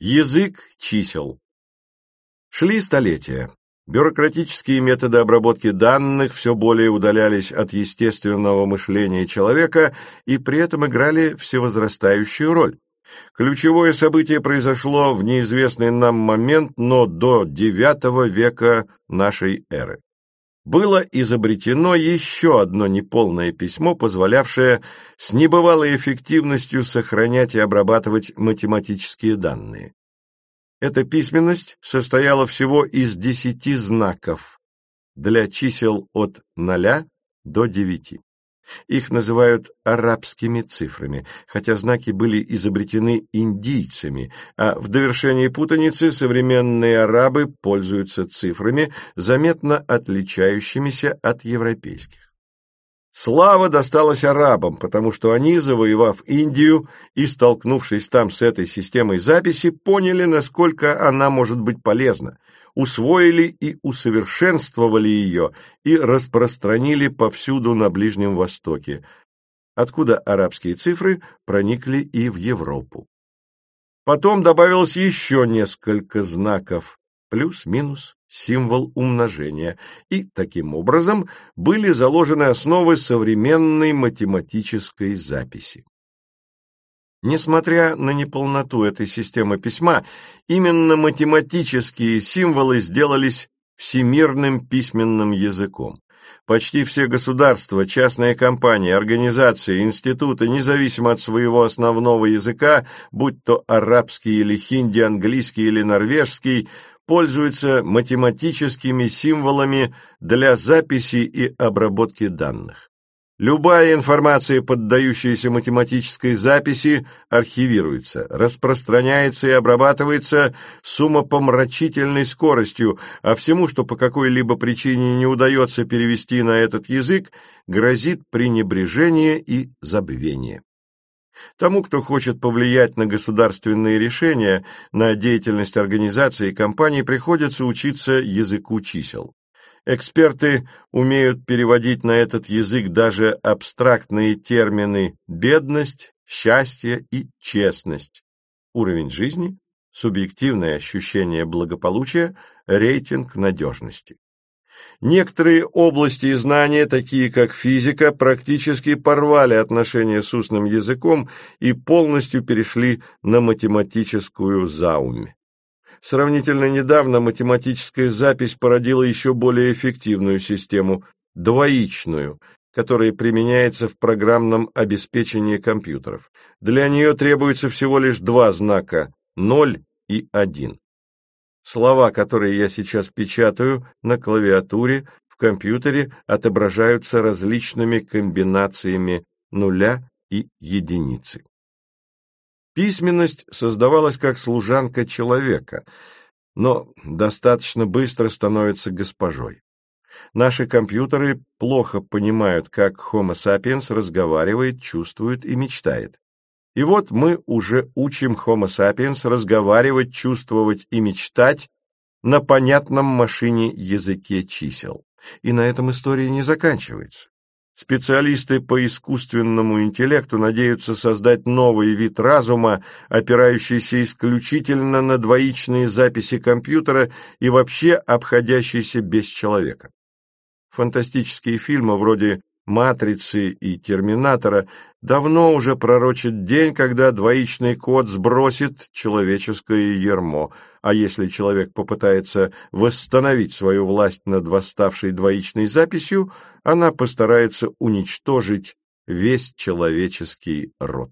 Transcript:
Язык чисел. Шли столетия. Бюрократические методы обработки данных все более удалялись от естественного мышления человека и при этом играли всевозрастающую роль. Ключевое событие произошло в неизвестный нам момент, но до IX века нашей эры было изобретено еще одно неполное письмо, позволявшее с небывалой эффективностью сохранять и обрабатывать математические данные. Эта письменность состояла всего из десяти знаков для чисел от ноля до девяти. Их называют арабскими цифрами, хотя знаки были изобретены индийцами, а в довершении путаницы современные арабы пользуются цифрами, заметно отличающимися от европейских. Слава досталась арабам, потому что они, завоевав Индию и столкнувшись там с этой системой записи, поняли, насколько она может быть полезна, усвоили и усовершенствовали ее и распространили повсюду на Ближнем Востоке, откуда арабские цифры проникли и в Европу. Потом добавилось еще несколько знаков, плюс, минус, символ умножения, и таким образом были заложены основы современной математической записи. Несмотря на неполноту этой системы письма, именно математические символы сделались всемирным письменным языком. Почти все государства, частные компании, организации, институты, независимо от своего основного языка, будь то арабский или хинди, английский или норвежский, пользуются математическими символами для записи и обработки данных. Любая информация, поддающаяся математической записи, архивируется, распространяется и обрабатывается с умопомрачительной скоростью, а всему, что по какой-либо причине не удается перевести на этот язык, грозит пренебрежение и забвение. Тому, кто хочет повлиять на государственные решения, на деятельность организаций и компаний, приходится учиться языку чисел. Эксперты умеют переводить на этот язык даже абстрактные термины «бедность», «счастье» и «честность», уровень жизни, субъективное ощущение благополучия, рейтинг надежности. Некоторые области и знания, такие как физика, практически порвали отношения с устным языком и полностью перешли на математическую заумь. Сравнительно недавно математическая запись породила еще более эффективную систему – двоичную, которая применяется в программном обеспечении компьютеров. Для нее требуется всего лишь два знака – 0 и 1. Слова, которые я сейчас печатаю на клавиатуре, в компьютере отображаются различными комбинациями нуля и единицы. Письменность создавалась как служанка человека, но достаточно быстро становится госпожой. Наши компьютеры плохо понимают, как Homo sapiens разговаривает, чувствует и мечтает. И вот мы уже учим Homo sapiens разговаривать, чувствовать и мечтать на понятном машине языке чисел. И на этом история не заканчивается. Специалисты по искусственному интеллекту надеются создать новый вид разума, опирающийся исключительно на двоичные записи компьютера и вообще обходящийся без человека. Фантастические фильмы вроде «Матрицы» и «Терминатора» давно уже пророчат день, когда двоичный код сбросит человеческое ермо, а если человек попытается восстановить свою власть над восставшей двоичной записью, она постарается уничтожить весь человеческий род.